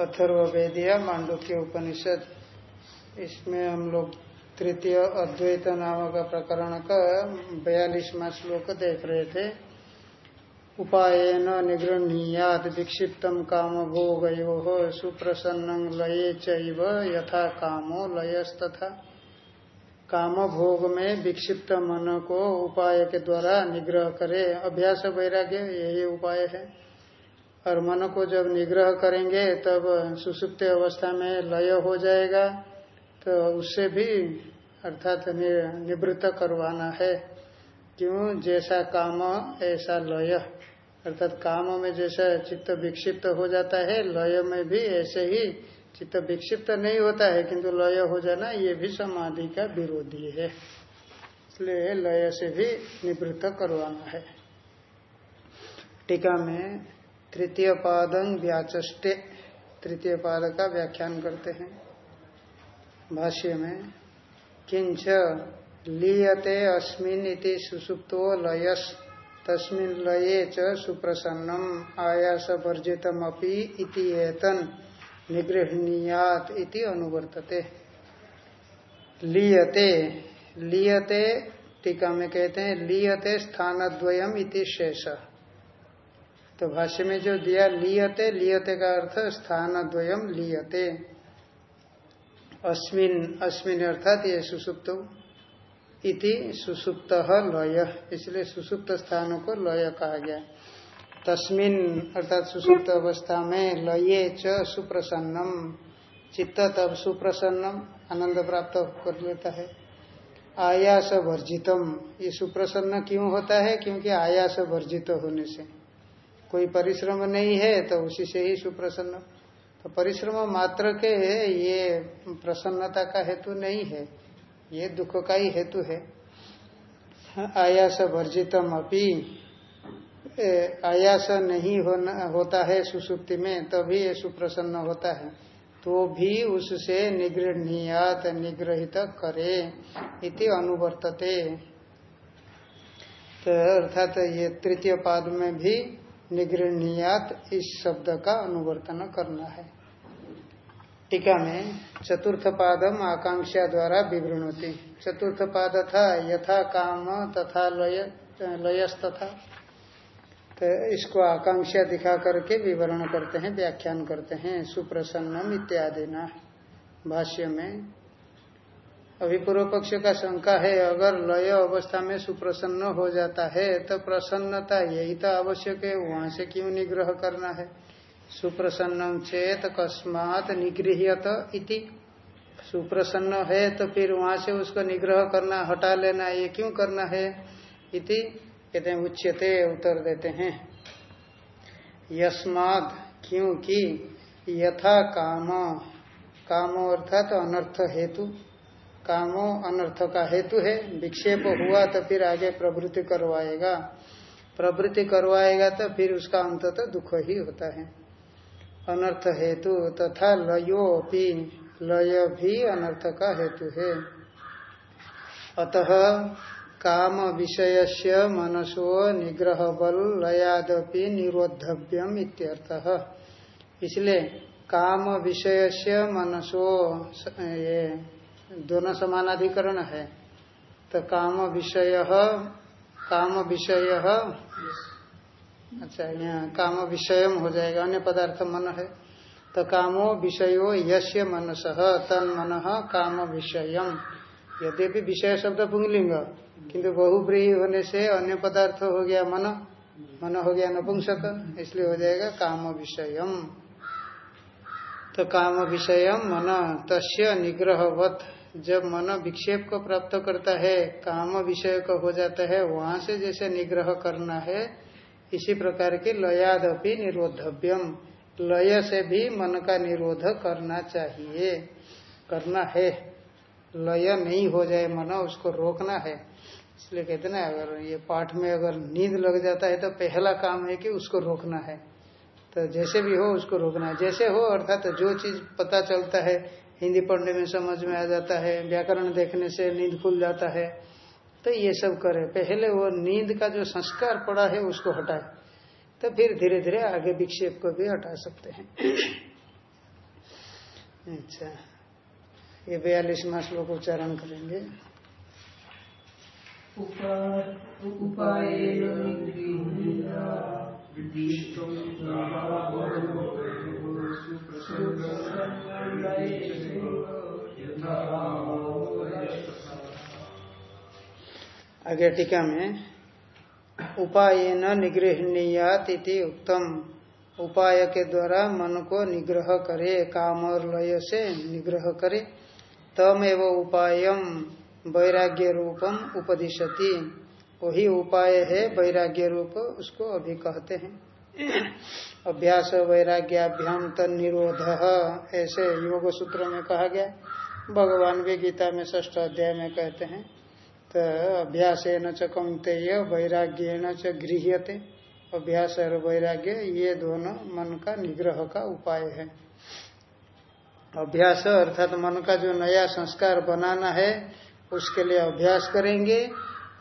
अथर्वेदिया मांडुक्य उपनिषद। इसमें हम लोग तृतीय अद्वैत नाम का प्रकरण का बयालीसवा श्लोक देख रहे थे। उपायन निगृहणीयात विक्षिप्तम काम भोग सुप्रसन्न लये यथा कामो लयस्तथा। काम भोग में विक्षिप्त मन को उपाय के द्वारा निग्रह करे। अभ्यास वैराग्य यही उपाय है। और मन को जब निग्रह करेंगे, तब सुसुप्त अवस्था में लय हो जाएगा। तो उससे भी, अर्थात निवृत्त करवाना है। क्यों? जैसा काम, ऐसा लय। अर्थात काम में जैसा चित्त विक्षिप्त हो जाता है, लय में भी ऐसे ही चित्त विक्षिप्त नहीं होता है, किंतु लय हो जाना, ये भी समाधि का विरोधी है। इसलिए लय से भी निवृत्त करवाना है। टीका में तृतीय पादं व्याचे तृतीय पाद का व्याख्यान करते हैं। भाष्य में किंच लीयते अस्मिन इति सुसुप्तो लयस, तस्मिन लये च सुप्रसन्नम आयास वर्जितमपि इति एतन निगृहणीयात इति अनुवर्तते। लीयते लीयते टीका में कहते हैं, लीयते स्थानद्वयम इति शेष। तो भाष्य में जो दिया लियते लियते का अर्थ स्थान द्वयम लियते। अस्मिन अस्मिन अर्थात ये सुसुप्त इति सुसुप्त लय, इसलिए सुसुप्त स्थानों को लय कहा गया। तस्मिन अर्थात सुसुप्त अवस्था में लये च सुप्रसन्नम, चित्त तब सुप्रसन्नम, आनंद प्राप्त कर लेता है। आयास वर्जितम, ये सुप्रसन्न क्यों होता है? क्योंकि आयास वर्जित होने से। कोई परिश्रम नहीं है तो उसी से ही सुप्रसन्न। तो परिश्रम मात्र के ये प्रसन्नता का हेतु नहीं है, ये दुख का ही हेतु है। आयास वर्जितम अपी आयास नहीं होना, होता है सुसुप्ति में, तभी ये सुप्रसन्न होता है। तो भी उससे निगृहणीयात निग्रहित करे, इति अनुवर्तते। तो अर्थात ये तृतीय पाद में भी निगृहणीयात इस शब्द का अनुवर्तन करना है। टीका में चतुर्थ पादम आकांक्षा द्वारा विवरण होती। चतुर्थ पाद था, यथा काम तथा लय, लयस तथा। तो इसको आकांक्षा दिखा करके विवरण करते हैं, व्याख्यान करते हैं, सुप्रसन्नम इत्यादि ना। भाष्य में अभी पूर्व पक्ष का शंका है, अगर लय अवस्था में सुप्रसन्न हो जाता है तो प्रसन्नता यही तो आवश्यक है, वहाँ से क्यों निग्रह करना है? सुप्रसन्न चेत कस्मात निगृहत इति। सुप्रसन्न है तो फिर वहाँ से उसको निग्रह करना, हटा लेना, ये क्यों करना है? इति कहते हैं, उच्यते उत्तर देते हैं। यस्मात क्योंकि यथा काम काम अर्थात तो अनर्थ हेतु। कामो अनर्थ का हेतु है। विक्षेप हुआ तो फिर आगे प्रवृत्ति करवाएगा। प्रवृत्ति करवाएगा तो फिर उसका अंत तो दुख ही होता है। अनर्थ हेतु तथा लयो भी लय भी अनर्थ का हेतु है। अतः काम विषय से मनसो निग्रह बल लयादपि निरोधव्यम इत्यर्थ। इसलिए काम विषय से मनसो, ये दोनों समानाधिकरण है। तो काम विषय काम विषय अच्छा यहाँ काम विषय हो जाएगा अन्य पदार्थ मन है। तो कामो विषयो यश्य मनस तन मन काम विषयम। यद्यपि विषय शब्द पुंगलिंग किंतु बहुब्रीही होने से अन्य पदार्थ हो गया मन मन हो गया नपुंसक इसलिए हो जाएगा काम विषयम। तो काम विषयम मन तस्य निग्रहवत। जब मन विक्षेप को प्राप्त करता है, काम विषय को हो जाता है, वहाँ से जैसे निग्रह करना है, इसी प्रकार के लयादपि निरोधव्यम। लय से भी मन का निरोध करना चाहिए, करना है। लय नहीं हो जाए मन, उसको रोकना है। इसलिए कहते ना, अगर ये पाठ में अगर नींद लग जाता है तो पहला काम है कि उसको रोकना है। तो जैसे भी हो, उसको रोकना है। जैसे हो, अर्थात तो जो चीज़ पता चलता है हिंदी पढ़ने में समझ में आ जाता है, व्याकरण देखने से नींद खुल जाता है तो ये सब करे। पहले वो नींद का जो संस्कार पड़ा है, उसको हटाए तो फिर धीरे धीरे आगे विक्षेप को भी हटा सकते हैं। अच्छा ये बयालीसवा श्लोक उच्चारण करेंगे। आगे टीका में, उपाय न निगृहणीयात उत्तम उपाय के द्वारा मन को निग्रह करे काम और लय से निग्रह करे तम एवं उपाय वैराग्य रूपम उपदिशति। वही उपाय है वैराग्य रूप उसको अभी कहते हैं। अभ्यास वैराग्याभ्याम निरोध ऐसे योग सूत्र में कहा गया। भगवान भी गीता में ष्ठ अध्याय में कहते हैं तो अभ्यास न च कौंतेय वैराग्य न च गृह्यते। अभ्यास और वैराग्य, ये दोनों मन का निग्रह का उपाय है। अभ्यास अर्थात मन का जो नया संस्कार बनाना है, उसके लिए अभ्यास करेंगे।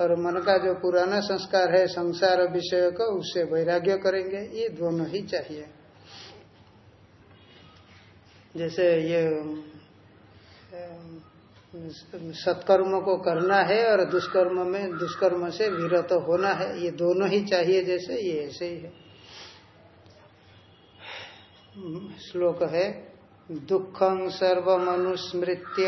और मन का जो पुराना संस्कार है, संसार विषय का उससे वैराग्य करेंगे, ये दोनों ही चाहिए। जैसे ये सत्कर्म को करना है और दुष्कर्म में, दुष्कर्म से विरत होना है, ये दोनों ही चाहिए जैसे, ये ऐसे ही है। श्लोक है, दुखं सर्वमनुस्मृत्य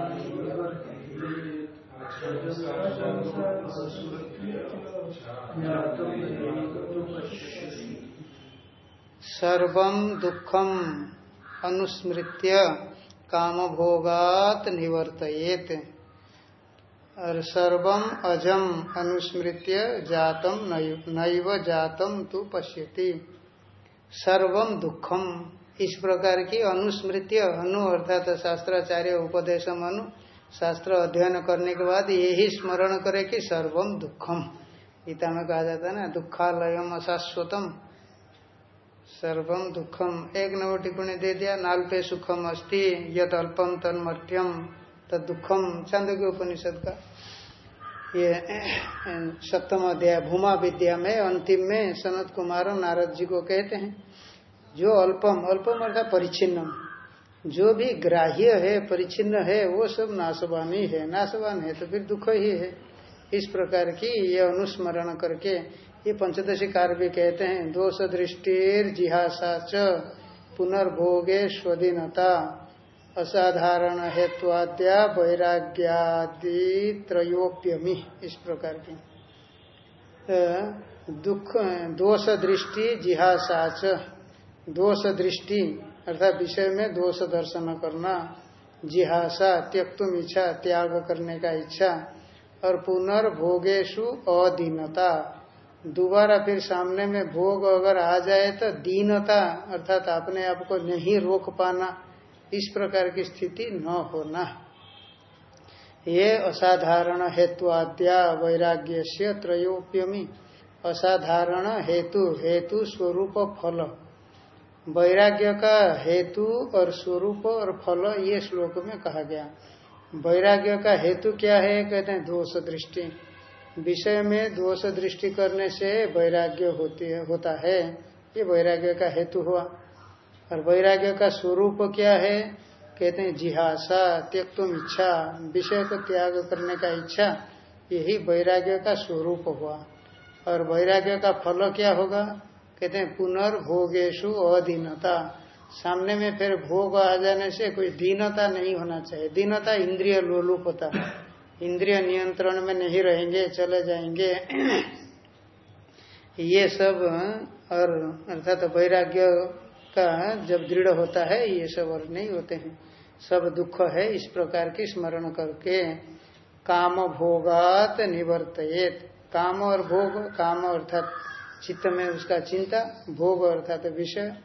सर्व दुखम अनुस्मृत्य काम भोगात निवर्तयेत। और सर्वम अजम अनुस्मृत्य जातम नैव जातम तु पश्यति। सर्वम दुखम। इस प्रकार की अनुस्मृत्य अनु अर्थात शास्त्राचार्य उपदेश अनु शास्त्र अध्ययन करने के बाद यही स्मरण करे कि सर्वम दुखम गीता में कहा जाता है ना दुखालयम अशाश्वतम। सर्वम दुखम एक नंबर टिप्पणी दे दिया, नाल्पे सुखम अस्ति यद अल्पम तन्मर्थ्यम तद दुखम चंद के उपनिषद का। ये, सप्तम अध्याय, भूमा विद्या में, अंतिम में सनत कुमार नारद जी को कहते हैं, जो अल्पम अल्पम अर्थात परिचिन्नम जो भी ग्राह्य है, परिचिन्न है, वो सब नाशवान ही नाशवान है तो फिर दुख ही है। इस प्रकार की ये अनुस्मरण करके ये पंचदशी कार भी कहते हैं दोष दृष्टिर जिहासा च पुनर्भोगे स्वधीनता असाधारण हेत्वाद्या वैराग्यादि त्रयोप्यमी इस प्रकार की। दुख दोष दृष्टि जिहासा दोष दृष्टि, अर्थात विषय में दोष दर्शन करना, जिहासा, त्यक्तुम इच्छा, त्याग करने का इच्छा, और पुनर्भोगेशु अधीनता। दोबारा फिर सामने में भोग अगर आ जाए तो दीनता, अर्थात अपने आप को नहीं रोक पाना, इस प्रकार की स्थिति न होना। ये असाधारण हेतुआद्या वैराग्य से त्रयोप्यमी। असाधारण हेतु हेतु स्वरूप फल। वैराग्य का हेतु और स्वरूप और फल, ये श्लोक में कहा गया। वैराग्य का हेतु क्या है? कहते हैं दोष दृष्टि। विषय में दोष दृष्टि करने से वैराग्य होती है, होता है। ये वैराग्य का हेतु हुआ। और वैराग्य का स्वरूप क्या है? कहते हैं जिहासा, त्यक्तुम इच्छा, विषय को त्याग करने का इच्छा, यही वैराग्य का स्वरूप हुआ। और वैराग्य का फल क्या होगा? कहते हैं पुनर्भोगेशु अधीनता। सामने में फिर भोग आ जाने से कोई दीनता नहीं होना चाहिए। दीनता इंद्रिय लोलुप होता है। इंद्रिय नियंत्रण में नहीं रहेंगे, चले जाएँगे। ये सब, और अर्थात वैराग्य का जब दृढ़ होता है, ये सब और नहीं होते हैं। सब दुख है इस प्रकार की स्मरण करके। काम भोगात निवर्तयेत। काम और भोग, काम अर्थात चित्त में उसका चिंता, भोग अर्थात विषय।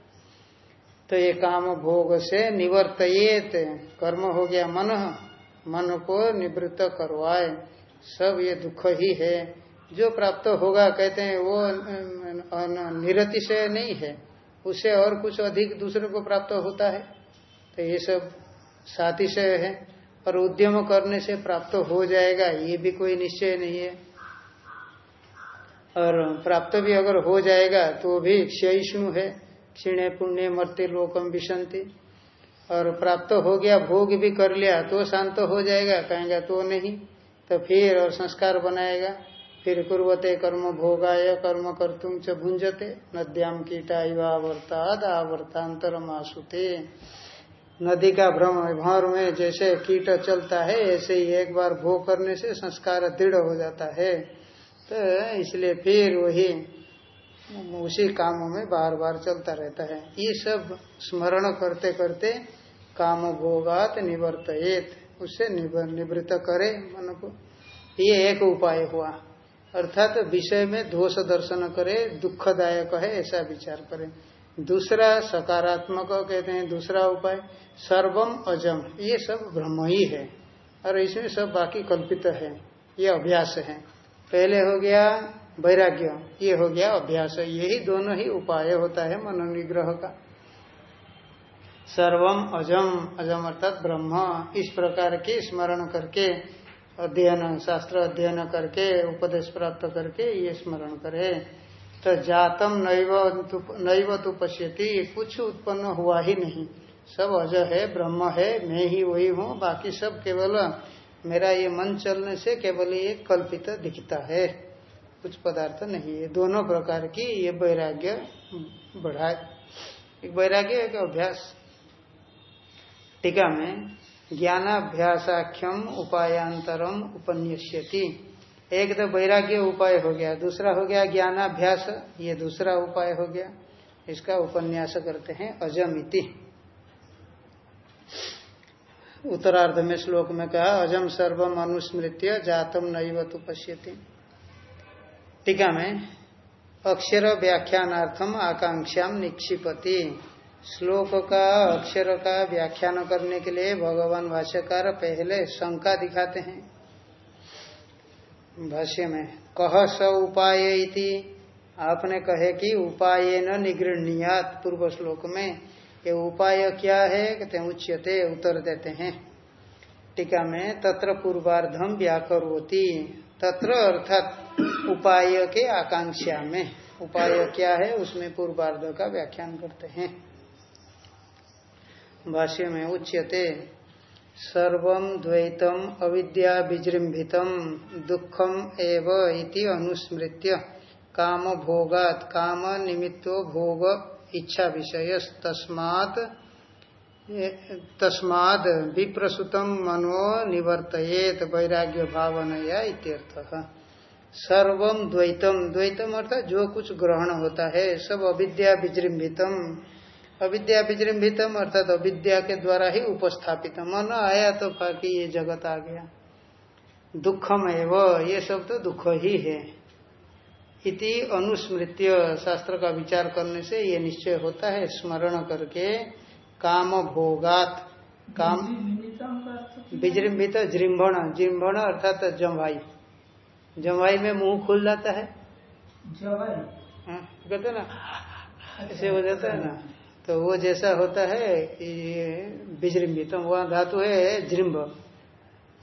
तो ये काम भोग से निवर्तयेत, कर्म हो गया मन। मन को निवृत्त करवाए। सब ये दुख ही है। जो प्राप्त होगा, कहते हैं, वो निरति से नहीं है। उससे और कुछ अधिक दूसरे को प्राप्त होता है। तो ये सब साथी से है। और उद्यम करने से प्राप्त हो जाएगा, ये भी कोई निश्चय नहीं है। और प्राप्त भी अगर हो जाएगा तो भी क्षयिष्णु है, क्षीण पुण्य मरते लोकम विशंति और प्राप्त हो गया, भोग भी कर लिया तो शांत हो जाएगा, कहेंगे तो नहीं तो फिर और संस्कार बनाएगा। फिर कुरते कर्म भोगाय, कर्म कर तुम च भुंजते नद्याम कीटा आवर्ताद आवर्तांतर मासुते नदी का भ्रम भर में जैसे कीट चलता है, ऐसे ही एक बार भोग करने से संस्कार दृढ़ हो जाता है। तो इसलिए फिर वही उसी कामों में बार बार चलता रहता है। ये सब स्मरण करते करते काम भोगात निवर्तित उससे निवृत्त करे मन को। ये एक उपाय हुआ। अर्थात तो विषय में दोष दर्शन करे, दुखदायक है, ऐसा विचार करे। दूसरा सकारात्मक कहते हैं, दूसरा उपाय, सर्वम अजम। ये सब ब्रह्म ही है। और इसमें सब बाकी कल्पित है। ये अभ्यास है। पहले हो गया वैराग्य, ये हो गया अभ्यास। यही दोनों ही उपाय होता है मनोनिग्रह का। सर्वम अजम अजम अर्थात ब्रह्म, इस प्रकार के स्मरण करके, अध्ययन, शास्त्र अध्ययन करके, उपदेश प्राप्त करके ये स्मरण करे। तो जातम नैव तो पश्यति कुछ उत्पन्न हुआ ही नहीं। सब अज है, ब्रह्म है, मैं ही वही हूँ, बाकी सब केवल मेरा ये मन चलने से केवल ये कल्पित दिखता है। कुछ पदार्थ नहीं है। दोनों प्रकार की ये वैराग्य बढ़ाए एक वैराग्य, एक अभ्यास। टीका में ज्ञानाभ्यासाख्यम उपायांतरम उपन्यस्यति। एक तो वैराग्य उपाय हो गया, दूसरा हो गया ज्ञानाभ्यास, ये दूसरा उपाय हो गया। इसका उपन्यास करते हैं अजमिति। उत्तरार्ध में श्लोक में कहा, अजम सर्वम अनुस्मृत्य जातम नैव तो पश्यति। टीका में अक्षर व्याख्यानार्थम आकांक्षा निक्षिपति। श्लोक का अक्षर का व्याख्यान करने के लिए भगवान भाष्यकार पहले शंका दिखाते हैं। भाष्य में कह स उपाय आपने कहे कि उपाय न निगृणियात पूर्व श्लोक में। ये उपाय क्या है? कहते हैं, उच्यते, उत्तर देते हैं। टीका में तत्र पूर्वार्धम व्याकरोती। तत्र अर्थात उपाय के आकांक्षा में। उपाय क्या है? उसमें पूर्वार्ध का व्याख्यान करते हैं। भाष्य में उच्यते, सर्व द्वैतम अविद्या विजृंभितम, दुखम एव अनुस्मृत्य। काम भोगात काम निमित्तो भोग इच्छा विषय तस्मात् तस्माद विप्रसुतम मनो निवर्तयेत वैराग्य भावनया इत्यर्थ। सर्वम द्वैतम द्वैतम अर्थात जो कुछ ग्रहण होता है, सब अविद्या विजृंभितम। अविद्या विजृंभितम अर्थात अविद्या के द्वारा ही उपस्थापित मन आया तो बाकी ये जगत आ गया। दुखम एव, ये सब तो दुख ही है। इति अनुस्मृत्य शास्त्र का विचार करने से ये निश्चय होता है स्मरण करके काम भोगात काम विजृंभित जृंभण जृंभण अर्थात जमवाई। जमवाई में मुँह खुल जाता है। हाँ, कहते ना? ऐसे हो जाता है ना? तो वो जैसा होता है ये विजृंभितम वहाँ धातु है जृंभ।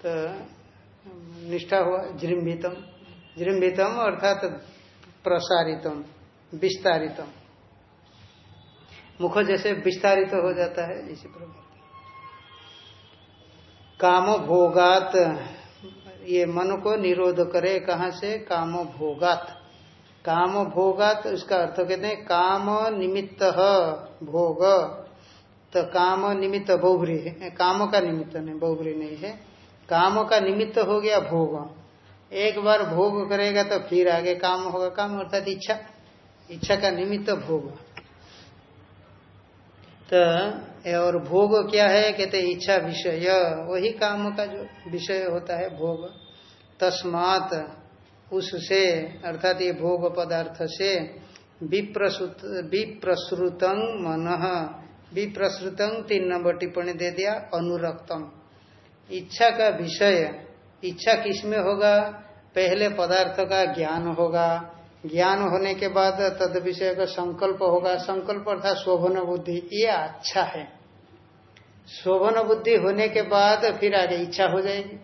तो निष्ठा हुआ जृंभितम। जृंभितम अर्थात प्रसारितम, विस्तारितम। मुख जैसे विस्तारित तो हो जाता है, इसी प्रकार। काम भोगात ये मन को निरोध करे कहा से? काम भोगात काम भोगात उसका अर्थ कहते हैं काम निमित्त भोग। तो काम निमित्त बहुबरी है। काम का निमित्त नहीं बहुबरी नहीं है। काम का निमित्त हो गया भोग। एक बार भोग करेगा तो फिर आगे काम होगा, काम अर्थात इच्छा। इच्छा का निमित्त तो भोग। तो और भोग क्या है? कहते इच्छा विषय। वही काम का जो विषय होता है भोग। तस्मात उससे, अर्थात ये भोग पदार्थ से विप्रसुत मन। विप्रसृतंग तीन नंबर टिप्पणी दे दिया, अनुरक्तम। इच्छा का विषय इच्छा किसमें होगा? पहले पदार्थ का ज्ञान होगा। ज्ञान होने के बाद तद विषय का संकल्प होगा। संकल्प अर्थात शोभन बुद्धि। ये अच्छा है। शोभन बुद्धि होने के बाद फिर आगे इच्छा हो जाएगी।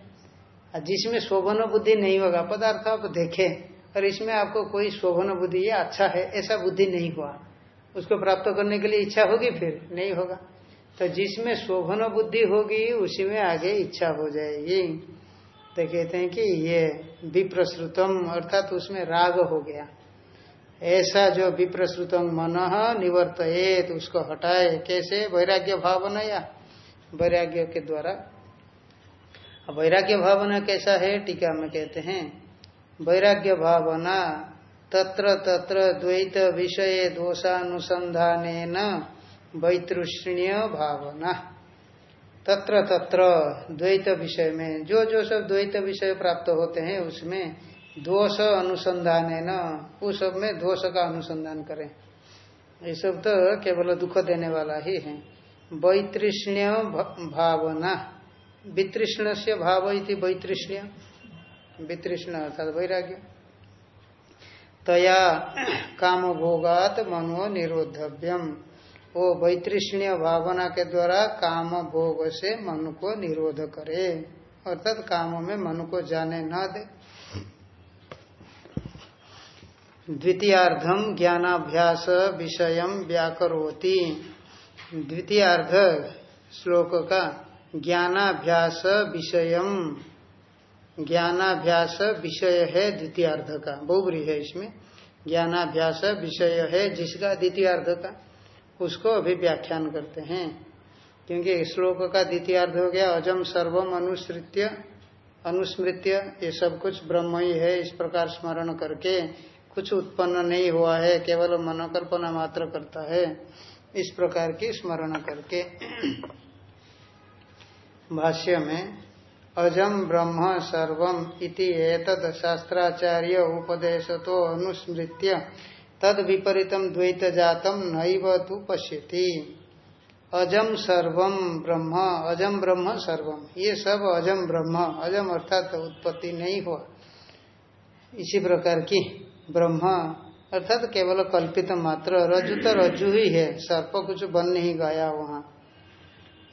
जिसमें शोभन बुद्धि नहीं होगा, पदार्थ आप देखें, और इसमें आपको कोई शोभन बुद्धि, ये अच्छा है, ऐसा बुद्धि नहीं हुआ। उसको प्राप्त करने के लिए इच्छा होगी, फिर नहीं होगा। तो जिसमें शोभन बुद्धि होगी, उसी में आगे इच्छा हो जाएगी। तो कहते हैं कि ये विप्रश्रुतम अर्थात उसमें राग हो गया। ऐसा जो विप्रश्रुतम मन निवर्त उसको हटाए कैसे? वैराग्य भावना या वैराग्य के द्वारा। वैराग्य भावना कैसा है? टीका में कहते हैं, वैराग्य भावना तत्र तत्र द्वैत विषय दोषानुसंधान वैतृष्ण्य भावना। तत्र तत्र द्वैत विषय में, जो जो सब द्वैत विषय प्राप्त होते हैं, उसमें दोष अनुसंधान है न उस सब में दोष का अनुसंधान करें। ये सब तो केवल दुख देने वाला ही है। वैतृष्ण्य भावना। वितृष्ण से भाव इति वैतृष्ण्य। वितृष्ण अर्थात वैराग्य। तया काम भोगात मनो निरोधव्यम वो वैतृष्ण्य भावना के द्वारा काम भोग से मन को निरोध करे। अर्थात काम में मन को जाने न दे। द्वितीयार्धम ज्ञानाभ्यास विषय व्याकरोति। द्वितीयार्ध श्लोक का ज्ञानाभ्यास विषय। ज्ञानाभ्यास विषय है द्वितीयार्ध का। बहुबरी है इसमें। ज्ञानाभ्यास विषय है जिसका द्वितीयार्ध का। उसको अभी व्याख्यान करते हैं। क्योंकि श्लोक का द्वितीयार्ध हो गया, अजम सर्वम अनुसृत्य, अनुस्मृत्य, ये सब कुछ ब्रह्म ही है, इस प्रकार स्मरण करके कुछ उत्पन्न नहीं हुआ है, केवल मनोकल्पना मात्र करता है, इस प्रकार की स्मरण करके। भाष्य में, अजम ब्रह्म सर्वम इति शास्त्राचार्य उपदेश तो अनुस्मृत्य तद विपरीतम द्वैत जातम नैव तु पश्यति। अजम सर्वम ब्रह्म अजम ब्रह्म सर्वम ये सब अजम ब्रह्म अजम अर्थात उत्पत्ति नहीं हुआ। इसी प्रकार की ब्रह्म, अर्थात केवल कल्पित मात्र, रज्जु तो रज्जु ही है, सर्प कुछ बन नहीं गया वहाँ।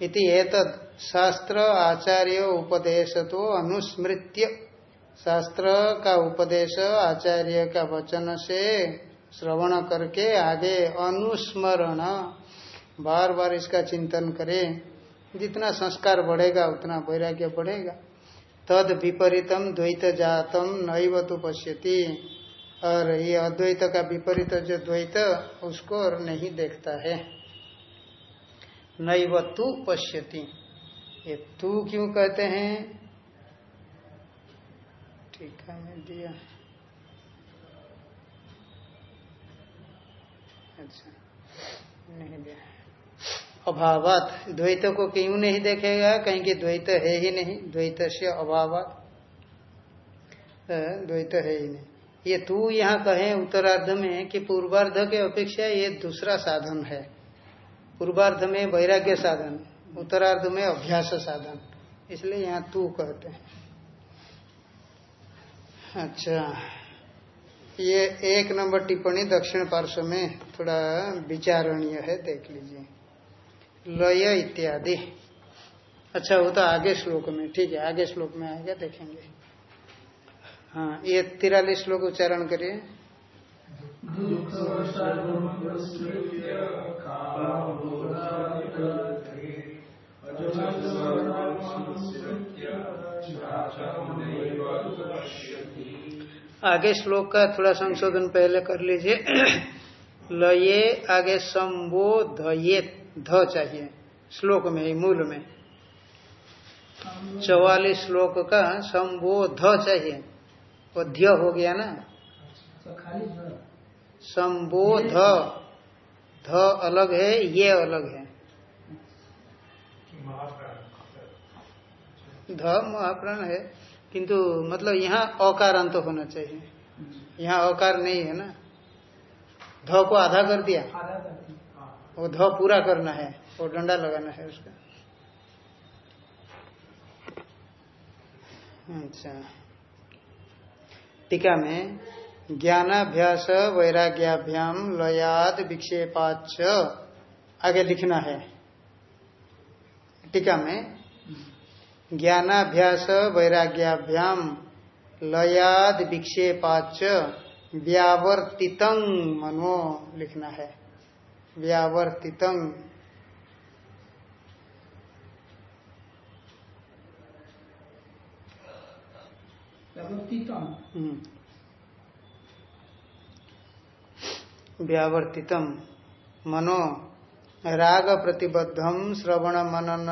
इति एतद, शास्त्र, आचार्य, उपदेश तो अनुस्मृत्य। शास्त्र का उपदेश, आचार्य का वचन से श्रवण करके आगे अनुस्मरण बार बार इसका चिंतन करें। जितना संस्कार बढ़ेगा, उतना वैराग्य बढ़ेगा। तद विपरीतम द्वैत जातम नैव तो पश्यति। और ये अद्वैत का विपरीत जो द्वैत, उसको और नहीं देखता है। नैव तू पश्यति। ये तू क्यों कहते हैं? ठीक है दिया। अच्छा। अभावत। द्वैत को क्यों नहीं देखेगा? कहीं कि द्वैत है ही नहीं। द्वैत से अभावत द्वैत है ही नहीं। ये तू यहाँ कहे, उत्तरार्ध में कि पूर्वार्ध के अपेक्षा ये दूसरा साधन है। पूर्वार्ध में वैराग्य साधन, उत्तरार्ध में अभ्यास साधन। इसलिए यहाँ तू कहते हैं। अच्छा। ये एक नंबर टिप्पणी दक्षिण पार्श्व में थोड़ा विचारणीय है, देख लीजिए। लय इत्यादि। अच्छा वो तो आगे श्लोक में, ठीक है, आगे श्लोक में आएगा, देखेंगे। हाँ ये तिरालीस श्लोक उच्चारण करिए। आगे श्लोक का थोड़ा संशोधन पहले कर लीजिए। लये आगे संबोधये ध चाहिए श्लोक में ही मूल में। चौवालीस श्लोक का संबोध चाहिए। वो ध्य हो गया ना? संबोध। ध अलग है ये अलग है। ध महाप्राण है। किंतु मतलब यहाँ अकार अंत होना चाहिए। यहाँ अकार नहीं है ना? ध को आधा कर दिया। वो ध पूरा करना है वो डंडा लगाना है उसका। अच्छा। टीका में ज्ञानाभ्यास वैराग्याभ्याम लयाद विक्षेपाच आगे लिखना है। टीका में ज्ञानाभ्यास वैराग्याभ्याम लयाद विक्षेपाच व्यावर्तितं मनो लिखना है। व्यावर्तितं। हम्म। व्यावर्तितम मनो राग प्रतिबद्धम श्रवण मनन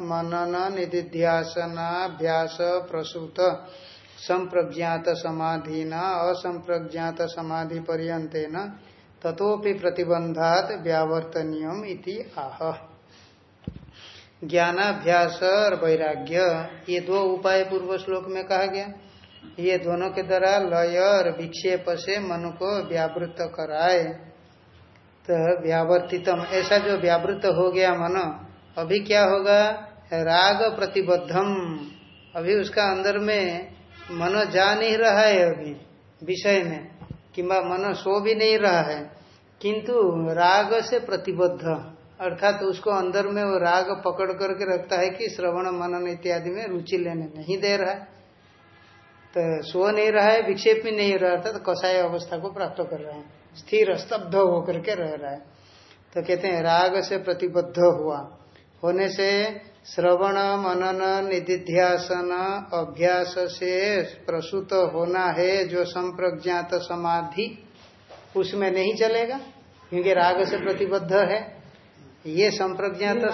मनन निधिध्यासनाभ्यास प्रसूत। संप्रज्ञात समाधि न असंप्रज्ञात समाधि पर्यंतेन तथोपि प्रतिबंधात व्यावर्तनियम इति आह। ज्ञानाभ्यास और वैराग्य, ये दो उपाय पूर्व श्लोक में कहा गया। ये दोनों के द्वारा लय और विक्षेप से मन को व्यावृत कराए। तो व्यावर्तितम। ऐसा जो व्यावृत हो गया मन, अभी क्या होगा? राग प्रतिबद्धम। अभी उसका अंदर में मन जा नहीं रहा है अभी, विषय में, कि मन सो भी नहीं रहा है। किंतु राग से प्रतिबद्ध, अर्थात तो उसको अंदर में वो राग पकड़ करके रखता है कि श्रवण, मनन इत्यादि में रुचि लेने नहीं दे रहा है। तो सो नहीं रहा है, विक्षेप भी नहीं रहा अर्थात तो कसाय अवस्था को प्राप्त कर रहे हैं। स्थिर स्तब्ध होकर के रह रहा है। तो कहते हैं राग से प्रतिबद्ध हुआ। होने से श्रवण मनन निधिध्यासन अभ्यास से प्रसूत होना है जो संप्रज्ञात समाधि उसमें नहीं चलेगा क्योंकि राग से प्रतिबद्ध है। ये संप्रज्ञात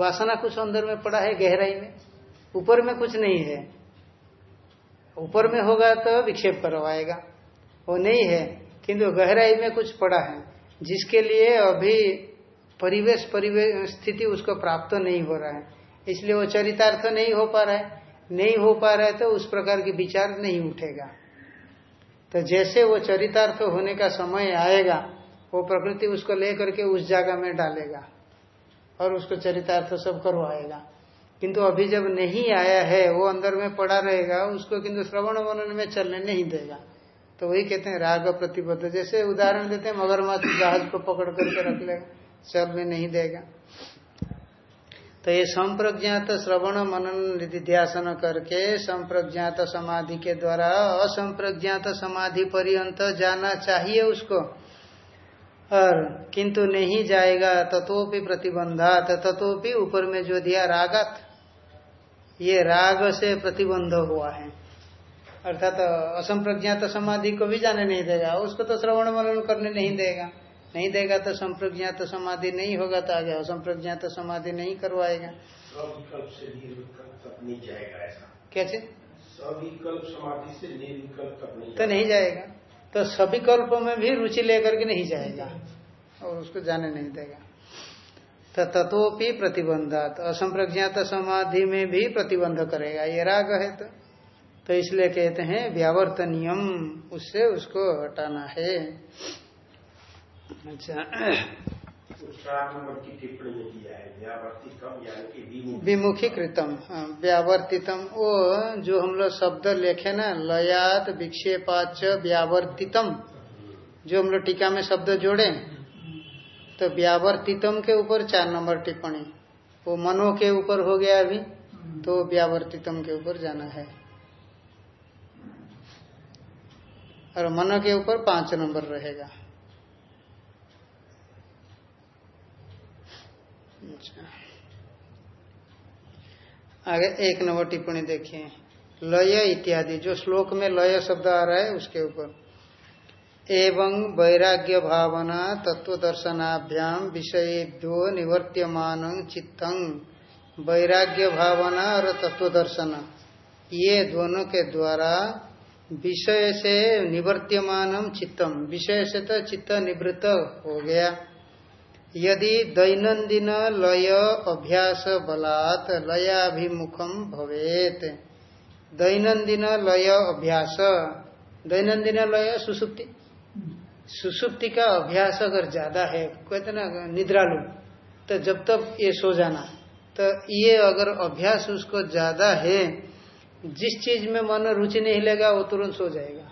वासना कुछ अंदर में पड़ा है गहराई में। ऊपर में कुछ नहीं है। ऊपर में होगा तो विक्षेप करवाएगा। वो नहीं है, किंतु गहराई में कुछ पड़ा है, जिसके लिए अभी परिवेश परिवेश, स्थिति उसको प्राप्त नहीं हो रहा है। इसलिए वो चरितार्थ नहीं हो पा रहा है। नहीं हो पा रहा है तो उस प्रकार की विचार नहीं उठेगा। तो जैसे वो चरितार्थ होने का समय आएगा, वो प्रकृति उसको लेकर के उस जगह में डालेगा और उसको चरितार्थ सब करवाएगा। किंतु अभी जब नहीं आया है, वो अंदर में पड़ा रहेगा, उसको किंतु श्रवण मनन में चलने नहीं देगा। तो वही कहते हैं, राग प्रतिबद्ध। जैसे उदाहरण देते हैं, मगरमच्छ जहाज़ को पकड़ करके रख लेगा चल में नहीं देगा। तो ये संप्रज्ञात श्रवण मनन निधिध्यासन करके संप्रज्ञात समाधि के द्वारा असंप्रज्ञात समाधि पर्यंत जाना चाहिए उसको। और किंतु नहीं जाएगा तथोपि प्रतिबंधात तथोपि ऊपर में जो दिया रागत, ये राग से प्रतिबंध हुआ है। अर्थात तो असंप्रज्ञात समाधि को भी जाने नहीं देगा। उसको तो श्रवण मनन करने नहीं देगा। नहीं देगा तो संप्रज्ञात समाधि नहीं होगा तो आगे असंप्रज्ञात समाधि नहीं करवाएगा। कैसे सविकल्प समाधि से निर्विकल्प तक नहीं तो नहीं जाएगा। तो सभी कल्पों में भी रुचि लेकर के नहीं जाएगा और उसको जाने नहीं देगा। तो तत्वपि प्रतिबंधात असंप्रज्ञात समाधि में भी प्रतिबंध करेगा। ये राग है तो। तो इसलिए कहते हैं व्यावर्त नियम उससे उसको हटाना है। अच्छा। विमुखी। कृतम हाँ, व्यावर्तितम। वो जो हम लोग शब्द लेखे ना लयात विक्षेपाच व्यावर्तितम जो हम लोग टीका में शब्द जोड़े तो व्यावर्तितम के ऊपर चार नंबर टिप्पणी। वो मनो के ऊपर हो गया अभी तो व्यावर्तितम के ऊपर जाना है। और मनो के ऊपर पाँच नंबर रहेगा। अच्छा। आगे एक नंबर टिप्पणी देखिए। लय इत्यादि, जो श्लोक में लय शब्द आ रहा है उसके ऊपर। एवं वैराग्य भावना तत्व दर्शनाभ्याम विषयेभ्यो निवर्त्यमान चित्तं। वैराग्य भावना और तत्व दर्शन ये दोनों के द्वारा विषय से निवर्त्यमान चित्तम विषय से तो चित्त निवृत्त हो गया। यदि दैनंदिन लय अभ्यास बलात् लयाभिमुखम भवेत। दैनंदिन लय अभ्यास। दैनंदिन लय सुसुप्ति। सुसुप्ति का अभ्यास अगर ज़्यादा है, कहते ना, निद्रालु तो जब तक ये सो जाना। तो ये अगर अभ्यास उसको ज़्यादा है जिस चीज़ में मन रुचि नहीं लेगा, वो तुरंत सो जाएगा।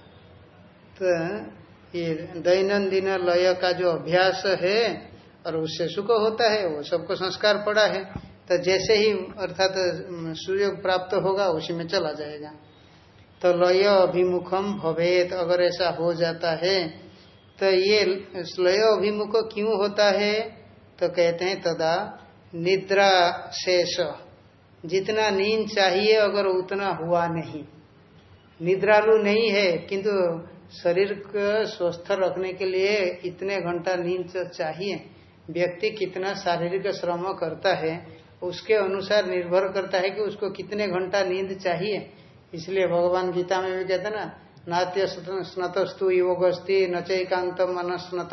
तो ये दैनंदिन लय का जो अभ्यास है, और उससे सुख होता है, वो सबको संस्कार पड़ा है। तो जैसे ही, अर्थात सुयोग प्राप्त होगा, उसी में चला जाएगा। तो लय अभिमुखम भवेत, अगर ऐसा हो जाता है तो ये लय अभिमुख क्यों होता है? तो कहते हैं तदा निद्रा शेष जितना नींद चाहिए अगर उतना हुआ नहीं। निद्रालु नहीं है, किंतु शरीर को स्वस्थ रखने के लिए इतने घंटा नींद चाहिए। व्यक्ति कितना शारीरिक श्रम करता है, उसके अनुसार निर्भर करता है कि उसको कितने घंटा नींद चाहिए। इसलिए भगवान गीता में भी कहते ना नाट्य स्नतस्तु योगस्ति नचैकांत मन स्नत।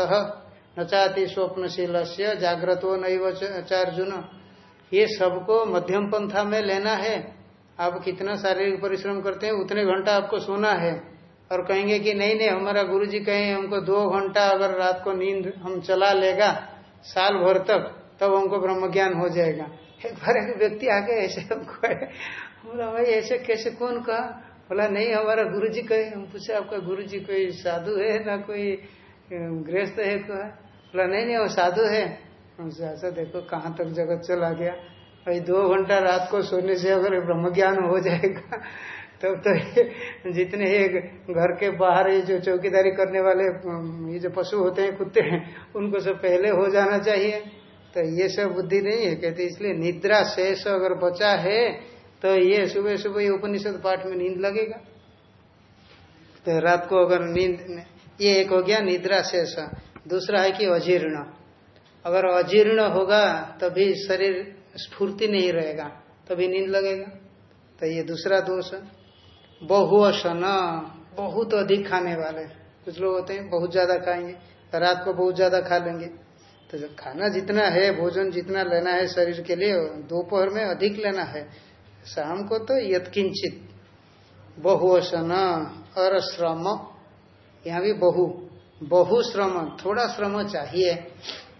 न चाहती स्वप्नशील जागृतो नैव चार्जुन। ये सबको मध्यम पंथा में लेना है। आप कितना शारीरिक परिश्रम करते हैं, उतने घंटा आपको सोना है। और कहेंगे कि नहीं नहीं, हमारा गुरु जी कहें, हमको दो घंटा अगर रात को नींद हम चला लेगा, साल भर तक, तब तो हमको ब्रह्म ज्ञान हो जाएगा। एक बार एक व्यक्ति आके ऐसे हमको बोला, भाई, ऐसे कैसे, कौन कहा? बोला, नहीं, हमारा गुरु जी कहे। हम पूछे, आपका गुरु जी कोई साधु है ना कोई गृहस्थ है? तो है बोला, नहीं नहीं, वो साधु है। हमसे ऐसा देखो कहाँ तक जगत चला गया। भाई दो घंटा रात को सोने से अगर ब्रह्म ज्ञान हो जाएगा तब तो, तो जितने ही घर के बाहर ये जो चौकीदारी करने वाले ये जो पशु होते हैं कुत्ते हैं उनको सब पहले हो जाना चाहिए। तो ये सब बुद्धि नहीं है कहते इसलिए निद्रा शेष अगर बचा है तो ये सुबह सुबह ये उपनिषद पाठ में नींद लगेगा। तो रात को अगर नींद ये एक हो गया निद्रा शेष दूसरा है कि अजीर्ण। अगर अजीर्ण होगा, तभी शरीर स्फूर्ति नहीं रहेगा, तभी नींद लगेगा। तो ये दूसरा दोष है। बहुअसन बहुत अधिक खाने वाले। कुछ लोग होते हैं, बहुत ज़्यादा खाएँगे, रात को बहुत ज़्यादा खा लेंगे। तो जब खाना जितना है, भोजन जितना लेना है शरीर के लिए, दोपहर में अधिक लेना है। शाम को तो यथकिंचित बहुअसन और श्रम। यहाँ भी बहु बहु श्रम थोड़ा श्रम चाहिए।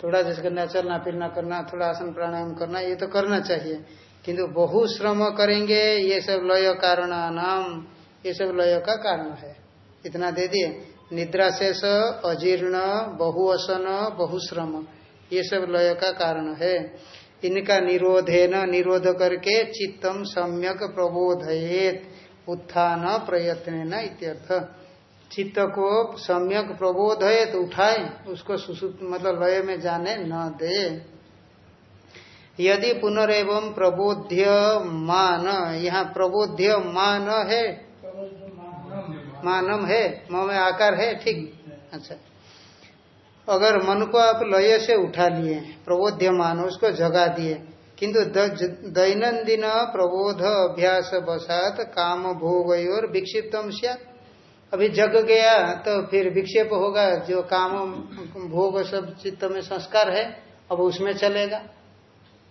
थोड़ा जैसे करना चलना फिरना करना, थोड़ा आसन प्राणायाम करना, ये तो करना चाहिए। किंतु बहु श्रम करेंगे, ये सब लय कारण नाम ये सब लय का कारण है। इतना दे दिए। निद्रा शेष, अजीर्ण बहुअसन बहुश्रम ये सब लय का कारण है। इनका निरोधे न निरोध करके चित्तम सम्यक प्रबोधयेत, उत्थान प्रयत्न इत्यर्थ। चित्त को सम्यक प्रबोधयत उठाए, उसको सुसुप मतलब लय में जाने न दे। यदि पुनरेवं प्रबोध्य मान यहाँ प्रबोध्य मान है। मानम है म में आकार है, ठीक। अच्छा। अगर मन को आप लय से उठा लिए प्रबोध्य मान उसको जगा दिए, किंतु दैनंदिन प्रबोध अभ्यास बसात, काम भोग और विक्षिप्तम अभी जग गया तो फिर विक्षेप होगा, जो काम, भोग सब चित्त में संस्कार है, अब उसमें चलेगा।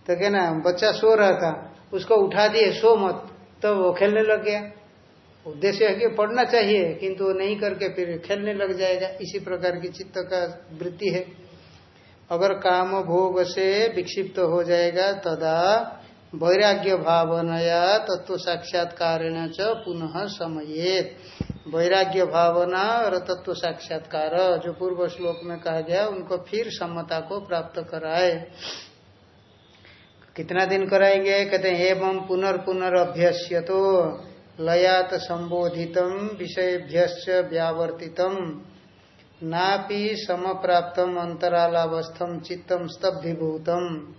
तो क्या ना, बच्चा सो रहा था, उसको उठा दिए, सो मत तो वो खेलने लग गया। उद्देश्य है कि पढ़ना चाहिए, किंतु वो नहीं करके फिर खेलने लग जाएगा। इसी प्रकार की चित्त का वृत्ति है। अगर काम, भोग से विक्षिप्त तो हो जाएगा, तदा वैराग्य भावनया तत्व साक्षात्कार पुनः समयेत। वैराग्य भावना और तत्व साक्षात्कार, जो पूर्व श्लोक में कहा गया, उनको फिर सम्मता को प्राप्त कराए। कितना दिन कराएँगे? कहते हैं, एवं पुनर्पुनरभ्यस्य तो लयात संबोधित विषयभ्य व्यावर्तित नापि समप्राप्त अंतरालावस्थम, चित्तम स्तब्धिभूतम।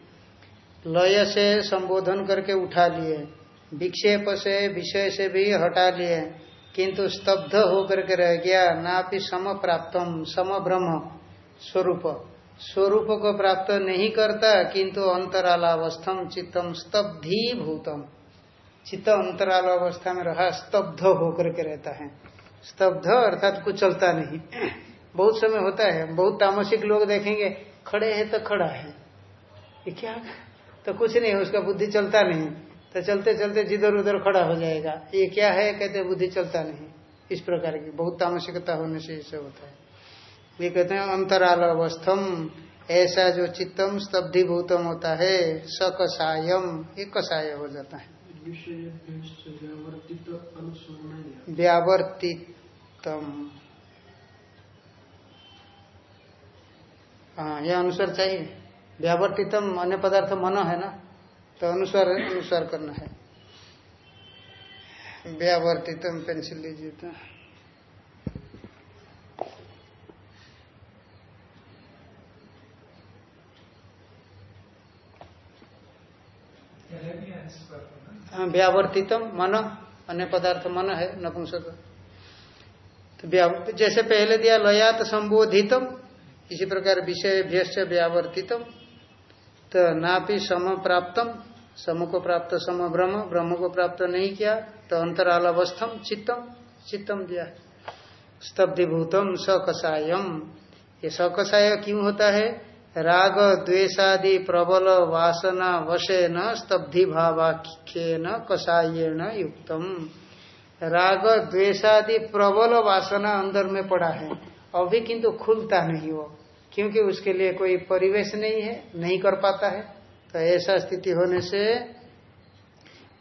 लय से संबोधन करके उठा लिए, विक्षेप से, विषय से भी हटा लिए। किंतु स्तब्ध होकर के रह गया, ना भी सम प्राप्तम सम ब्रह्म स्वरूप। स्वरूप को प्राप्त नहीं करता, किंतु अंतरालावस्थम, चित्तम स्तब्धी भूतम चित्त अंतराल अवस्था में रहा, स्तब्ध होकर के रहता है। स्तब्ध अर्थात कुछ चलता नहीं। बहुत समय होता है, बहुत तामसिक लोग देखेंगे, खड़े है तो खड़ा है। ये क्या? तो कुछ नहीं, उसका बुद्धि चलता नहीं। तो चलते चलते जिधर उधर खड़ा हो जाएगा। ये क्या है? कहते बुद्धि चलता नहीं। इस प्रकार की बहुत तामसिकता होने से इससे होता है। ये कहते हैं अंतराल अवस्थम ऐसा जो चित्तम स्तब्धिभूतम होता है, सकसायम ये कसाय हो जाता है। व्यावर्तितम। हाँ यह अनुसार चाहिए। व्यावर्तितम, अन्य पदार्थ मन है ना? तो अनुसार अनुसार करना है। व्यावर्तितम पेंसिल लीजिए तो। हाँ, व्यावर्तितम मन अन्य पदार्थ मन है नपुंसक। तो जैसे पहले दिया लयात संबोधितम इसी प्रकार विषय भ्यश्च व्यावर्तितम। तो नापि सम प्राप्तम सम को प्राप्त सम ब्रह्म ब्रह्म को प्राप्त नहीं किया तो अंतराल अवस्थम चित्तम चित्तम दिया। स्तब्धिभूतम सकसायम। ये सकसाय क्यों होता है? राग, द्वेषादि, प्रबल, वासना वशे न स्तब्धि न कषायेण युक्तम। राग, द्वेषादि, प्रबल, वासना अंदर में पड़ा है। अभी किंतु खुलता नहीं वो, क्योंकि उसके लिए कोई परिवेश नहीं है, नहीं कर पाता है। तो ऐसा स्थिति होने से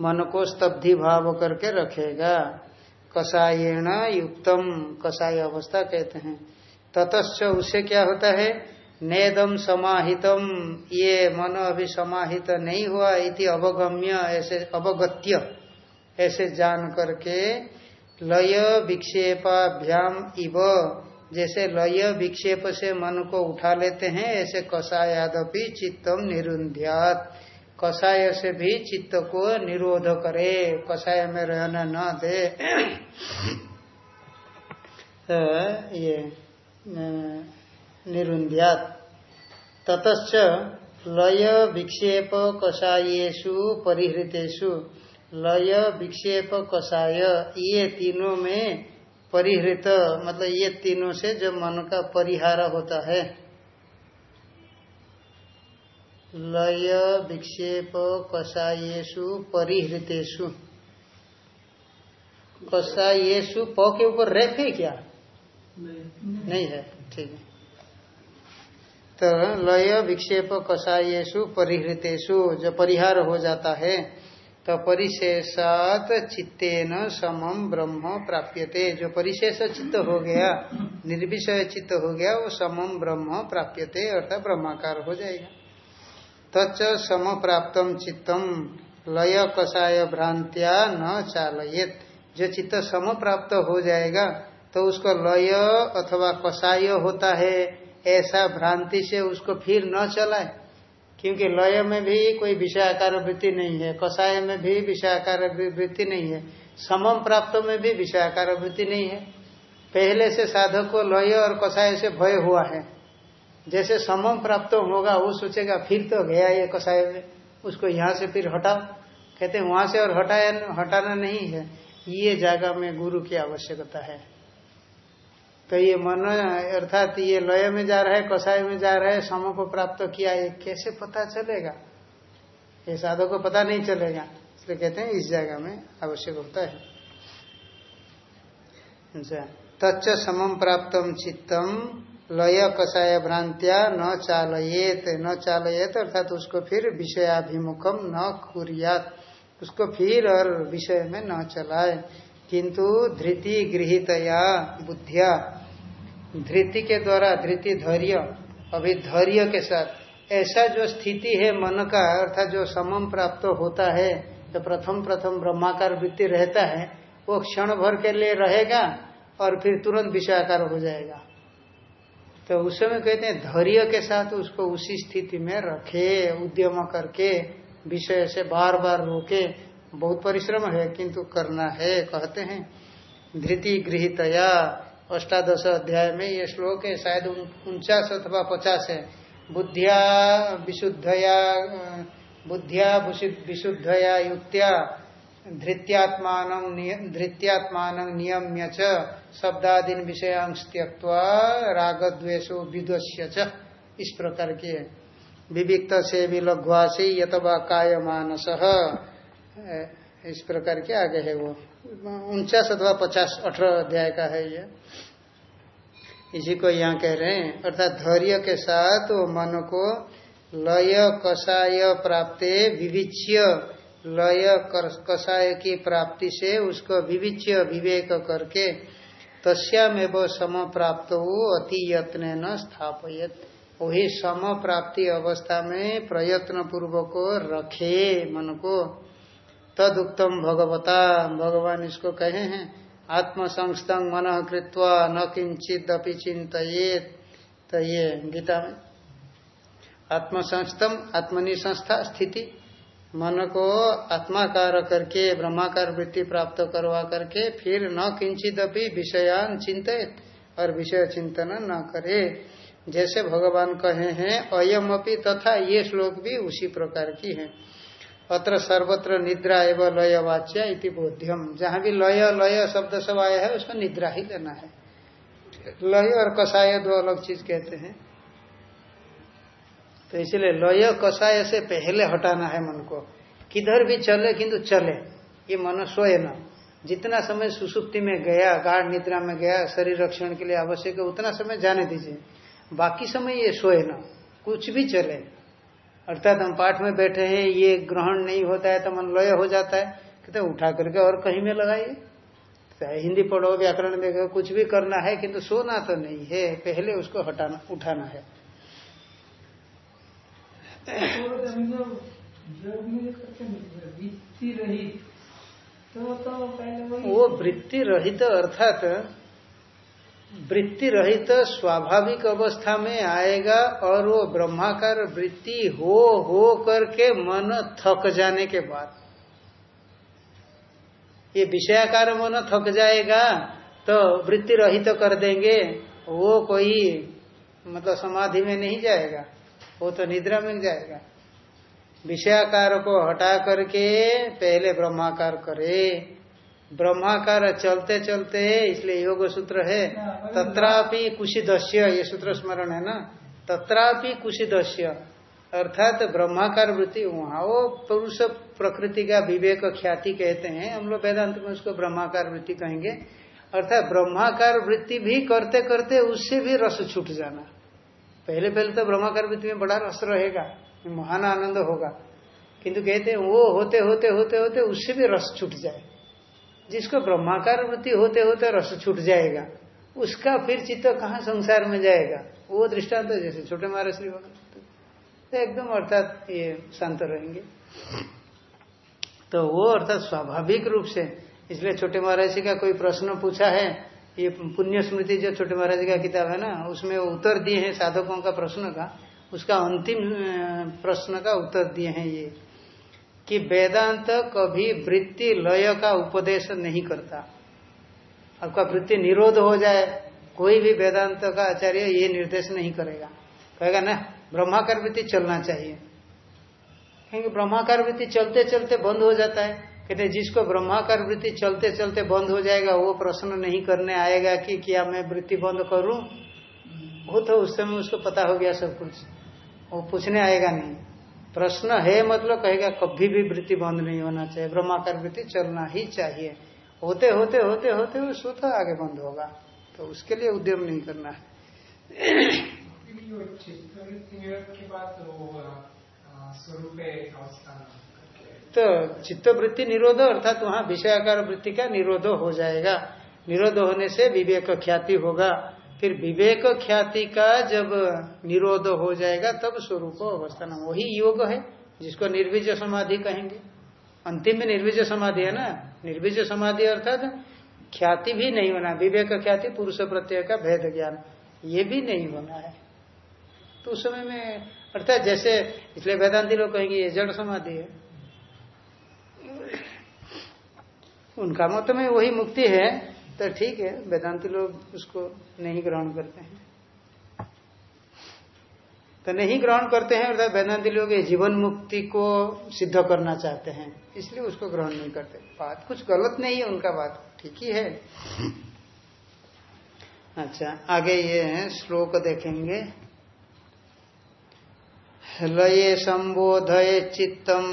मन को स्तब्धि भाव करके रखेगा। कषायेण युक्तम कषाय अवस्था कहते हैं। ततश्च उससे क्या होता है? नेदम समाहितम। ये मन अभी समाहित नहीं हुआ इति अवगम्य, ऐसे अवगत्य, ऐसे जान करके लय विक्षेपाभ्याम इव जैसे लय विक्षेप से मन को उठा लेते हैं, ऐसे कषायादपि चित्तम निरुंध्यात। कषाय से भी चित्त को निरोध करे कषाय में रहना न दे। तो ये निरुंध्यात। ततच लय विक्षेप कषायेशु परिहृतेषु। लय विक्षेप कषाय ये तीनों में परिहृत मतलब ये तीनों से जो मन का परिहार होता है। लय विक्षेप कषायेशु परिहृतेषु। कषायेशु प के ऊपर रेख है क्या? नहीं, नहीं है ठीक है। तो लय विक्षेप कषायेशु परिहृतेशु जो परिहार हो जाता है परिशेषात चित्तेन समम ब्रह्म प्राप्यते। जो परिशेष चित्त हो गया, निर्विषय चित्त हो गया, वो समम ब्रह्म प्राप्यते, अर्थात ब्रह्माकार हो जाएगा। तच सम प्राप्तम चित्तम लय कषाय भ्रांत्या न चालयेत। जो चित्त सम प्राप्त हो जाएगा तो उसको लय अथवा कषाय होता है। ऐसा भ्रांति से उसको फिर न चलाए। क्योंकि लय में भी कोई विषयाकार वृत्ति नहीं है कषाय में भी विषयाकार वृत्ति नहीं है, समम प्राप्त में भी विषयाकार वृत्ति नहीं है। पहले से साधक को लय और कषाय से भय हुआ है। जैसे समम प्राप्त होगा, वो सोचेगा, फिर तो गया ये कषाय में, उसको यहाँ से फिर हटाओ। कहते वहाँ से और हटाया हटाना नहीं है। ये जगह में गुरु की आवश्यकता है। तो ये मन अर्थात ये लय में जा रहा है कसाय में जा रहा है सम को प्राप्त किया ये कैसे पता चलेगा? ये साधक को पता नहीं चलेगा। इसलिए कहते हैं इस जगह में आवश्यक होता है। अच्छा, तच्च समम प्राप्त चित्तम लय कषाय भ्रांत्या न चालयेत न चालयेत अर्थात उसको फिर विषयाभिमुखम न कुरियात उसको फिर और विषय में न चलाए। किंतु धृति गृहितया बुद्धिया। धृति के द्वारा, धृति धैर्य अभी धैर्य के साथ। ऐसा जो स्थिति है मन का, अर्थात जो समम प्राप्त होता है, जो प्रथम प्रथम ब्रह्माकार वृत्ति रहता है, वो क्षण भर के लिए रहेगा और फिर तुरंत विषयाकार हो जाएगा। तो उस समय कहते हैं, धैर्य के साथ उसको उसी स्थिति में रखे, उद्यम करके, विषय से बार बार रोके बहुत परिश्रम है, किंतु करना है, कहते हैं। धृति गृहितया, अष्टादश अध्याय में ये श्लोक है, शायद उनचास अथवा पचास है। बुद्धिया विशुद्धया बुद्धिया विशुद्धया युक्त्या, धृत्यात्मान धृत्यात्मान नियम्य च, शब्दादीन विषयांश त्यक्वा राग द्वेषो विदुष्य इस प्रकार के विविक्त से भी लघ्वासी यथवा काय मानस इस प्रकार के आगे है वो। उनचास अथवा पचास, अठारह अध्याय का है ये। इसी को यहाँ कह रहे हैं, अर्थात धैर्य के साथ वो मन को लय कषाय प्राप्त विविच्य। लय कषाय की प्राप्ति से उसको विविच्य, विवेक करके तस्यामेव सम प्राप्त अति यत्न न स्थापयत। वही सम प्राप्ति अवस्था में प्रयत्न पूर्वक रखे मन को। तद उत्तम भगवता, भगवान इसको कहे हैं। आत्मसंस्तंग मन कृत्वा न किंचित अपि चिंत तो ये गीता में। आत्मसंस्तम आत्मनि संस्था स्थिति। मन को आत्माकार करके, ब्रह्माकार वृत्ति प्राप्त करवा करके, फिर न किंचित अपनी विषयान चिंतित और विषय चिंतन न करे। जैसे भगवान कहे हैं अयम अपी तथा ये श्लोक भी उसी प्रकार की है। अत्र सर्वत्र निद्रा एवं लय वाच्या बोध्यम जहाँ भी लय लय शब्द सब आया है उसको निद्रा ही लेना है। लय और कषाय दो अलग चीज़ कहते हैं। तो इसलिए लय कषाय से पहले हटाना है मन को। किधर भी चले, किंतु चले। ये मन सोए न। जितना समय सुसुप्ति में गया, गाढ़ निद्रा में गया, शरीर रक्षण के लिए आवश्यक है, उतना समय जाने दीजिए। बाकी समय ये सोए न। कुछ भी चले। अर्थात हम पाठ में बैठे हैं ये ग्रहण नहीं होता है तो मन लय हो जाता है। कहते तो उठा करके और कहीं में लगाइए। तो हिंदी पढ़ो व्याकरण देखो कुछ भी करना है किंतु तो सोना तो नहीं है पहले उसको हटाना उठाना है। वो वृत्ति रहित अर्थात वृत्ति रहित स्वाभाविक अवस्था में आएगा और वो ब्रह्माकार वृत्ति हो हो करके मन थक जाने के बाद। ये विषयाकार मन थक जाएगा तो वृत्ति रहित कर देंगे, वो कोई मतलब समाधि में नहीं जाएगा, वो तो निद्रा में जाएगा। विषयाकार को हटा करके पहले ब्रह्माकार करे ब्रह्माकार चलते चलते इसलिए योग सूत्र है तत्रापि कुशिदस्य ये सूत्र स्मरण है ना? तत्रापि कुशिदस्य अर्थात ब्रह्माकार वृत्ति वहाँ वो पुरुष प्रकृति का विवेक ख्याति कहते हैं। हम लोग वेदांत में उसको ब्रह्माकार वृत्ति कहेंगे। अर्थात ब्रह्माकार वृत्ति भी करते करते उससे भी रस छूट जाना। पहले पहले तो ब्रह्माकार वृत्ति में बड़ा रस रहेगा महान आनंद होगा। किंतु कहते हैं वो होते होते होते होते उससे भी रस छूट जाए। जिसको ब्रह्माकार वृत्ति होते होते रस छूट जाएगा, उसका फिर चित्त कहाँ संसार में जाएगा? वो दृष्टांत तो जैसे छोटे महाराज श्री तो एकदम अर्थात ये शांत रहेंगे। तो वो अर्थात स्वाभाविक रूप से, इसलिए छोटे महाराज जी का कोई प्रश्न पूछा है, ये पुण्य स्मृति जो छोटे महाराज जी का किताब है ना, उसमें उत्तर दिए हैं साधकों का प्रश्न का, उसका अंतिम प्रश्न का उत्तर दिए हैं ये। कि वेदांत कभी वृत्ति लय का उपदेश नहीं करता। आपका वृत्ति निरोध हो जाए, कोई भी वेदांत का आचार्य ये निर्देश नहीं करेगा। कहेगा, ना, ब्रह्माकार वृत्ति चलना चाहिए। क्योंकि ब्रह्माकार वृत्ति चलते चलते बंद हो जाता है। कहते जिसको ब्रह्माकार वृत्ति चलते चलते बंद हो जाएगा, वो प्रश्न नहीं करने आएगा कि क्या मैं वृत्ति बंद करूँ? वो तो उस समय उसको पता हो गया सब कुछ। वो पूछने आएगा नहीं। प्रश्न है मतलब कहेगा, कभी भी वृत्ति बंद नहीं होना चाहिए, ब्रह्माकार वृत्ति चलना ही चाहिए। होते होते होते होते वो स्वतः आगे बंद होगा तो उसके लिए उद्यम नहीं करना है। तो चित्त वृत्ति निरोध, अर्थात वहाँ विषयाकार वृत्ति का निरोध हो जाएगा। निरोध होने से विवेक ख्याति होगा। फिर विवेक ख्याति का जब निरोध हो जाएगा, तब स्वरूप अवस्थान वही योग है, जिसको निर्विज समाधि कहेंगे। अंतिम में निर्विज समाधि है ना? निर्विज समाधि अर्थात ख्याति भी नहीं होना। विवेक ख्याति, पुरुष प्रत्यय का भेद ज्ञान, ये भी नहीं होना है। तो उस समय में, अर्थात जैसे इसलिए वेदांति लोग कहेंगे, ये जड़ समाधि है। उनका मत में वही मुक्ति है तो ठीक है, वेदांति लोग उसको नहीं ग्रहण करते हैं। तो नहीं ग्रहण करते हैं, अर्थात वेदांति लोग जीवन मुक्ति को सिद्ध करना चाहते हैं, इसलिए उसको ग्रहण नहीं करते। बात कुछ गलत नहीं है, उनका बात ठीक ही है। अच्छा आगे ये श्लोक देखेंगे। लये संबोधये चित्तम।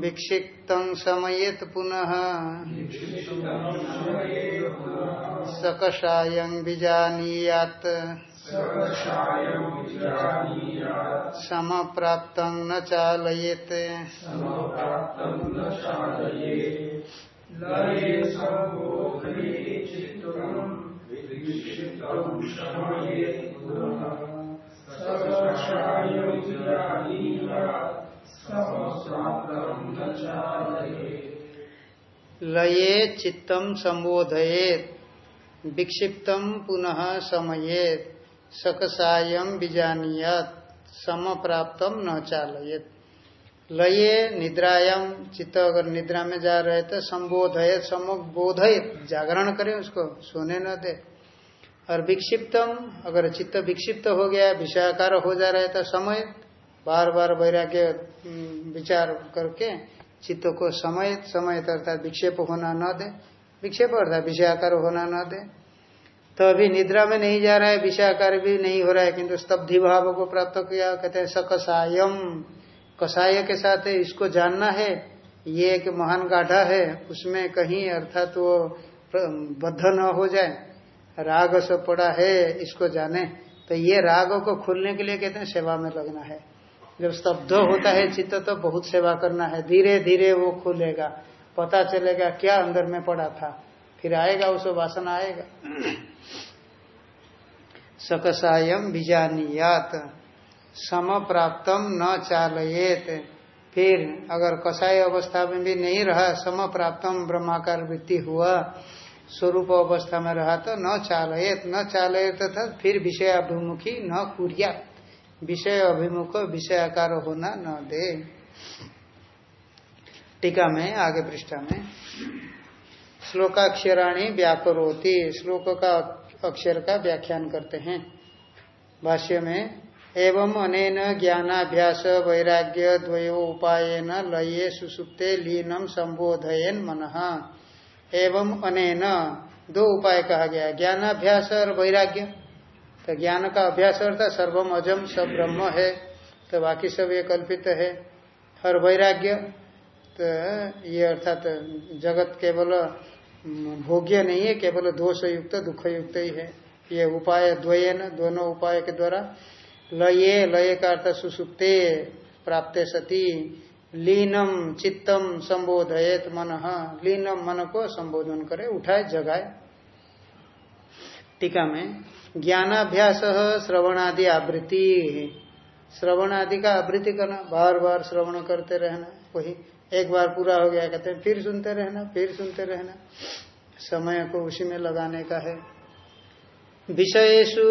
विक्षिप्त समयेत पुनः सकषायं बीजानीयात् समप्राप्त न चालयेत लये चित्तम संबोधयेत विक्षिप्तम पुनः समयेत सकसायम बीजानियत सम प्राप्तम न चालयेत। लये निद्रायाम चित्त अगर निद्रा में जा रहे तो संबोधय समबोधय जागरण करें उसको, सोने न दे। और विक्षिप्तम, अगर चित्त विक्षिप्त हो गया, विषयाकार हो जा रहा है तो समय बार बार वैराग्य विचार करके चित्त को समय समय अर्थात विक्षेप होना न दे। विक्षेप अर्थात विषयाकार होना न दे। तो अभी निद्रा में नहीं जा रहा है, विषयाकार भी नहीं हो रहा है, किंतु स्तब्धि भाव को प्राप्त किया, कहते हैं सकसायम। कसाय के साथ इसको जानना है, ये एक महान गाढ़ा है, उसमें कहीं अर्थात वो बद्ध न हो जाए। राग सब पड़ा है, इसको जाने। तो ये राग को खुलने के लिए कहते हैं सेवा में लगना है। जब स्तब्ध होता है चित्त तो बहुत सेवा करना है। धीरे धीरे वो खुलेगा। पता चलेगा क्या अंदर में पड़ा था। फिर आएगा, उस वासना आएगा। सकसायम बीजानियात सम प्राप्तम न चालयेत। फिर अगर कसाय अवस्था में भी नहीं रहा सम प्राप्तम ब्रह्माकार वृत्ति हुआ स्वरूप अवस्था में रहा तो न चालयत न चालयत था फिर विषय अभिमुखी न कुरिया। विषय अभिमुख, विषयाकार होना न दे। टीका में, आगे पृष्ठा में। श्लोकाक्षराणी व्यापरोती श्लोक का अक्षर का व्याख्यान करते हैं। भाष्य में, एवं अनेन ज्ञानाभ्यास वैराग्य द्वयो उपायन लये सुसुप्ते लीनम संबोधयन मन। एवं अनेन, दो उपाय कहा गया ज्ञानाभ्यास और वैराग्य। तो ज्ञान का अभ्यास अर्थात सर्वम अजम, सब ब्रह्म है तो बाकी सब ये कल्पित है। और वैराग्य तो ये अर्थात जगत केवल भोग्य नहीं है, केवल दोष युक्त दुख युक्त ही है। ये उपाय द्वयन, दोनों उपाय के द्वारा, लये, लय का अर्थ सुसुप्ते, प्राप्त सती लीनम चित्तम संबोधयत मन। लीनम मन को संबोधन करे, उठाए, जगाए। टीका में, ज्ञानाभ्यास श्रवणादि आवृत्ति। श्रवण आदि का आवृत्ति करना, बार बार श्रवण करते रहना, वही एक बार पूरा हो गया, कहते हैं, फिर सुनते रहना, फिर सुनते रहना। समय को उसी में लगाने का है। विषयेशु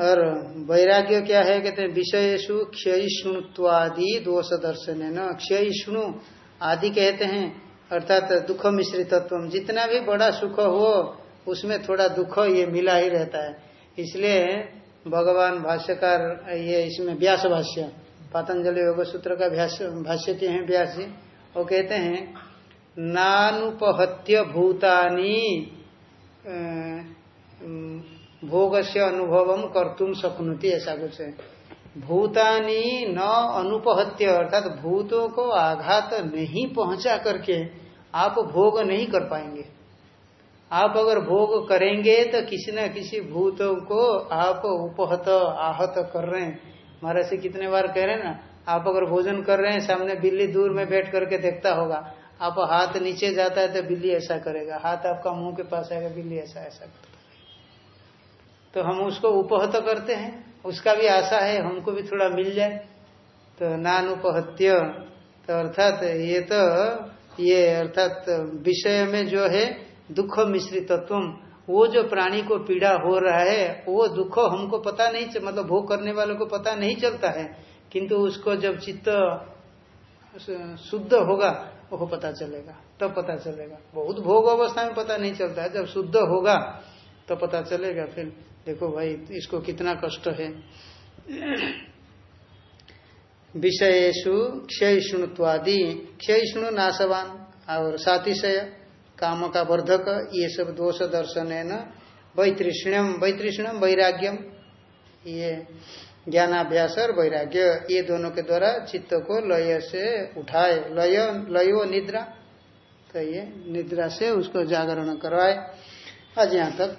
और वैराग्य क्या है? कहते हैं विषयेशु क्षयिष्णुत्वादि दोष दर्शन है न। क्षयिष्णु आदि कहते हैं, अर्थात दुख मिश्रित जितना भी बड़ा सुख हो, उसमें थोड़ा दुख ये मिला ही रहता है। इसलिए भगवान भाष्यकार, ये इसमें व्यास भाष्य पतंजलि योग सूत्र का भाष्य के हैं व्यास। जी वो कहते हैं, नानुपहत्य भूतानी भोग से अनुभव कर तुम सकनुति ऐसा कुछ है। भूतानी न अनुपहत्य, अर्थात भूतों को आघात नहीं पहुँचा करके आप भोग नहीं कर पाएँगे। आप अगर भोग करेंगे तो किसी न किसी भूतों को आप उपहत, आहत कर रहे हैं। महाराज से कितने बार कह रहे हैं ना, आप अगर भोजन कर रहे हैं, सामने बिल्ली दूर में बैठ करके देखता होगा। आप हाथ नीचे जाता है तो बिल्ली ऐसा करेगा। हाथ आपका मुँह के पास आएगा, बिल्ली ऐसा ऐसा। करता तो हम उसको उपहत करते हैं। उसका भी आशा है, हमको भी थोड़ा मिल जाए। तो नानुपहत्य तो अर्थात ये तो ये अर्थात विषय में जो है दुख मिश्रित तत्व वो जो प्राणी को पीड़ा हो रहा है, वो दुख हमको पता नहीं मतलब भोग करने वालों को पता नहीं चलता है। किंतु उसको जब चित्त शुद्ध होगा, वो पता चलेगा, तब तो पता चलेगा। बहुत भोग अवस्था में पता नहीं चलता है। जब शुद्ध होगा तो पता चलेगा फिर। देखो भाई, इसको कितना कष्ट है। विषयेशु क्षयिष्णुत्वादि। क्षयिष्णु नाशवान और सातिशय काम का वर्धक ये सब दोष दर्शन है न वैतृष्ण्यम वैतृष्ण्यम वैराग्यम ये ज्ञानाभ्यास और वैराग्य, ये दोनों के द्वारा चित्त को लय से उठाए। लय, लयो निद्रा। तो ये निद्रा से उसको जागरण करवाए। आज यहाँ तक